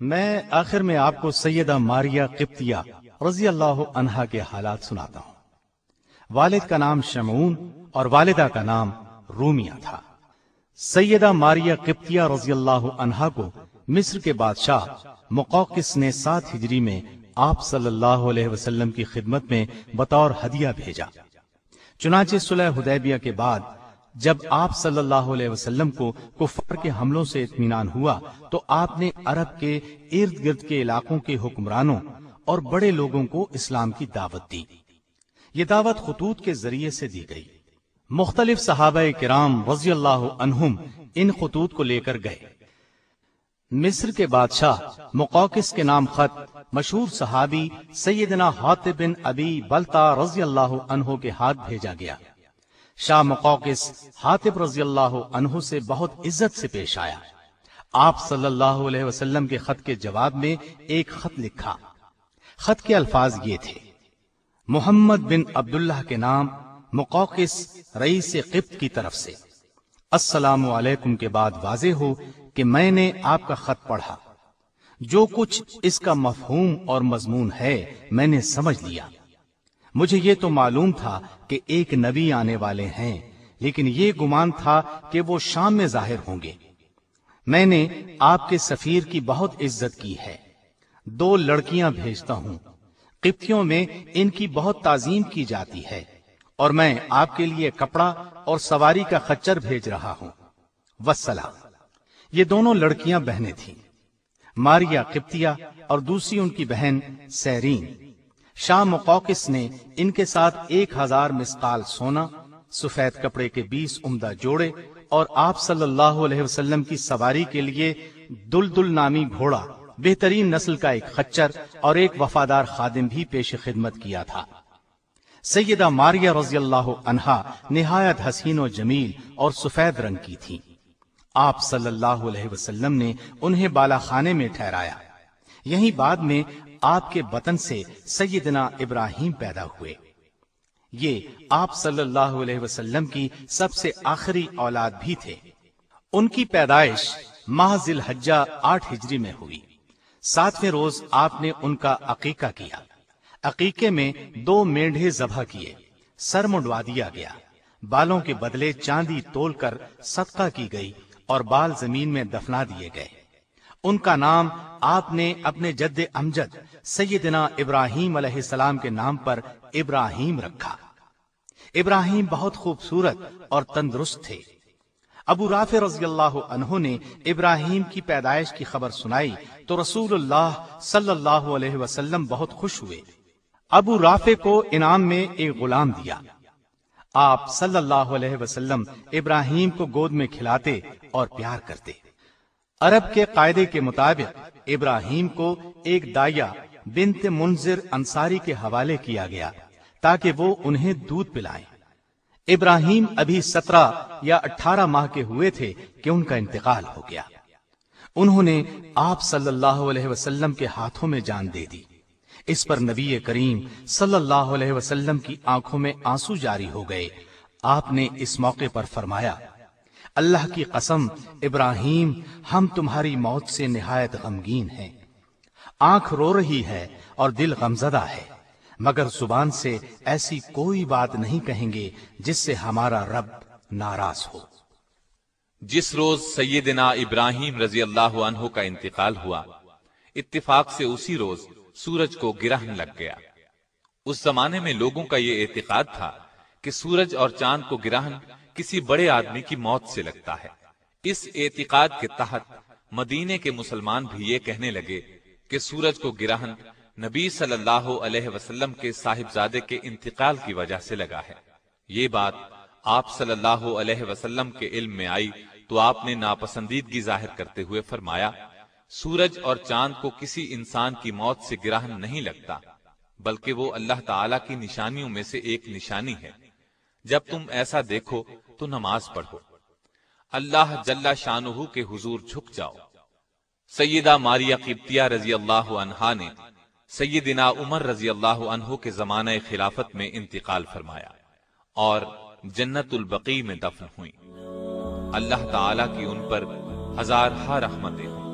میں آخر میں آپ کو سیدہ ماریا قبطیہ رضی اللہ عنہا کے حالات سناتا ہوں۔ والد کا نام شمعون اور والدہ کا نام رومیا تھا۔ سیدہ ماریا قبطیہ رضی اللہ عنہا کو مصر کے بادشاہ مقوقس نے سات ہجری میں آپ صلی اللہ علیہ وسلم کی خدمت میں بطور ہدیہ بھیجا۔ چنانچہ صلح حدیبیہ کے بعد جب آپ صلی اللہ علیہ وسلم کو کفر کے حملوں سے اطمینان ہوا، تو آپ نے عرب کے ارد گرد کے علاقوں کے حکمرانوں اور بڑے لوگوں کو اسلام کی دعوت دی۔ یہ دعوت خطوط کے ذریعے سے دی گئی۔ مختلف صحابہ کرام رضی اللہ عنہم ان خطوط کو لے کر گئے۔ مصر کے بادشاہ مقوقس کے نام خط مشہور صحابی سیدنا حاطب بن ابی بلتا رضی اللہ عنہ کے ہاتھ بھیجا گیا۔ شاہ مقوقس حاطب رضی اللہ عنہ سے بہت عزت سے پیش آیا۔ آپ صلی اللہ علیہ وسلم کے خط کے جواب میں ایک خط لکھا۔ خط کے الفاظ یہ تھے۔ محمد بن عبداللہ کے نام مقوقس رئیس قبط کی طرف سے۔ السلام علیکم کے بعد واضح ہو کہ میں نے آپ کا خط پڑھا۔ جو کچھ اس کا مفہوم اور مضمون ہے میں نے سمجھ لیا۔ مجھے یہ تو معلوم تھا کہ ایک نبی آنے والے ہیں، لیکن یہ گمان تھا کہ وہ شام میں ظاہر ہوں گے۔ میں نے آپ کے سفیر کی بہت عزت کی ہے۔ دو لڑکیاں بھیجتا ہوں۔ قبطیوں میں ان کی بہت تعظیم کی جاتی ہے۔ اور میں آپ کے لیے کپڑا اور سواری کا خچر بھیج رہا ہوں۔ وسلام۔ یہ دونوں لڑکیاں بہنیں تھیں۔ ماریا قبطیہ اور دوسری ان کی بہن سیرین۔ شاہ مقوقس نے ان کے ساتھ ایک ہزار مسقال سونا، سفید کپڑے کے بیس عمدہ جوڑے اور آپ صلی اللہ علیہ وسلم کی سواری کے لیے دل دل نامی گھوڑا، بہترین نسل کا ایک خچر اور ایک وفادار خادم بھی پیش خدمت کیا تھا۔ سیدہ ماریا رضی اللہ عنہا نہایت حسین و جمیل اور سفید رنگ کی تھی۔ آپ صلی اللہ علیہ وسلم نے انہیں بالا خانے میں ٹھہرایا۔ یہی بعد میں آپ کے بطن سے سیدنا ابراہیم پیدا ہوئے۔ یہ آپ صلی اللہ علیہ وسلم کی سب سے آخری اولاد بھی تھے۔ ان کی پیدائش ماہ ذی الحجہ آٹھ ہجری میں ہوئی۔ ساتویں روز آپ نے ان کا عقیقہ کیا۔ عقیقے میں دو مینڈے ذبح کیے۔ سر منڈوا دیا گیا۔ بالوں کے بدلے چاندی تول کر صدقہ کی گئی اور بال زمین میں دفنا دیے گئے۔ ان کا نام آپ نے اپنے جد امجد سیدنا ابراہیم علیہ السلام کے نام پر ابراہیم رکھا۔ ابراہیم بہت خوبصورت اور تندرست تھے۔ ابو رافع رضی اللہ عنہ نے ابراہیم کی پیدائش کی خبر سنائی تو رسول اللہ صلی اللہ علیہ وسلم بہت خوش ہوئے۔ ابو رافع کو انعام میں ایک غلام دیا۔ آپ صلی اللہ علیہ وسلم ابراہیم کو گود میں کھلاتے اور پیار کرتے۔ عرب کے قاعدے کے مطابق ابراہیم کو ایک دایا بنت منظر انصاری کے حوالے کیا گیا تاکہ وہ انہیں دودھ پلائیں۔ ابراہیم ابھی سترہ یا اٹھارہ ماہ کے ہوئے تھے کہ ان کا انتقال ہو گیا۔ انہوں نے آپ صلی اللہ علیہ وسلم کے ہاتھوں میں جان دے دی۔ اس پر نبی کریم صلی اللہ علیہ وسلم کی آنکھوں میں آنسو جاری ہو گئے۔ آپ نے اس موقع پر فرمایا، اللہ کی قسم، ابراہیم، ہم تمہاری موت سے نہایت غمگین ہیں۔ آنکھ رو رہی ہے اور دل غمزدہ ہے، مگر زبان سے ایسی کوئی بات نہیں کہیں گے جس سے ہمارا رب ناراض ہو۔ جس روز سیدنا ابراہیم رضی اللہ عنہ کا انتقال ہوا، اتفاق سے اسی روز سورج کو گرہن لگ گیا۔ اس زمانے میں لوگوں کا یہ اعتقاد تھا کہ سورج اور چاند کو گرہن کسی بڑے آدمی کی موت سے لگتا ہے۔ اس اعتقاد کے تحت مدینے کے مسلمان بھی یہ کہنے لگے کہ سورج کو گرہن نبی صلی اللہ علیہ وسلم کے صاحبزادے کے انتقال کی وجہ سے لگا ہے۔ یہ بات آپ صلی اللہ علیہ وسلم کے علم میں آئی تو آپ نے ناپسندیدگی ظاہر کرتے ہوئے فرمایا، سورج اور چاند کو کسی انسان کی موت سے گرہن نہیں لگتا، بلکہ وہ اللہ تعالی کی نشانیوں میں سے ایک نشانی ہے۔ جب تم ایسا دیکھو تو نماز پڑھو۔ اللہ جل شانہ کے حضور جھک جاؤ۔ سیدہ ماریا قبطیہ رضی اللہ عنہا نے سیدنا عمر رضی اللہ عنہ کے زمانہ خلافت میں انتقال فرمایا اور جنت البقی میں دفن ہوئی اللہ تعالی کی ان پر ہزار رحمتیں ہوں۔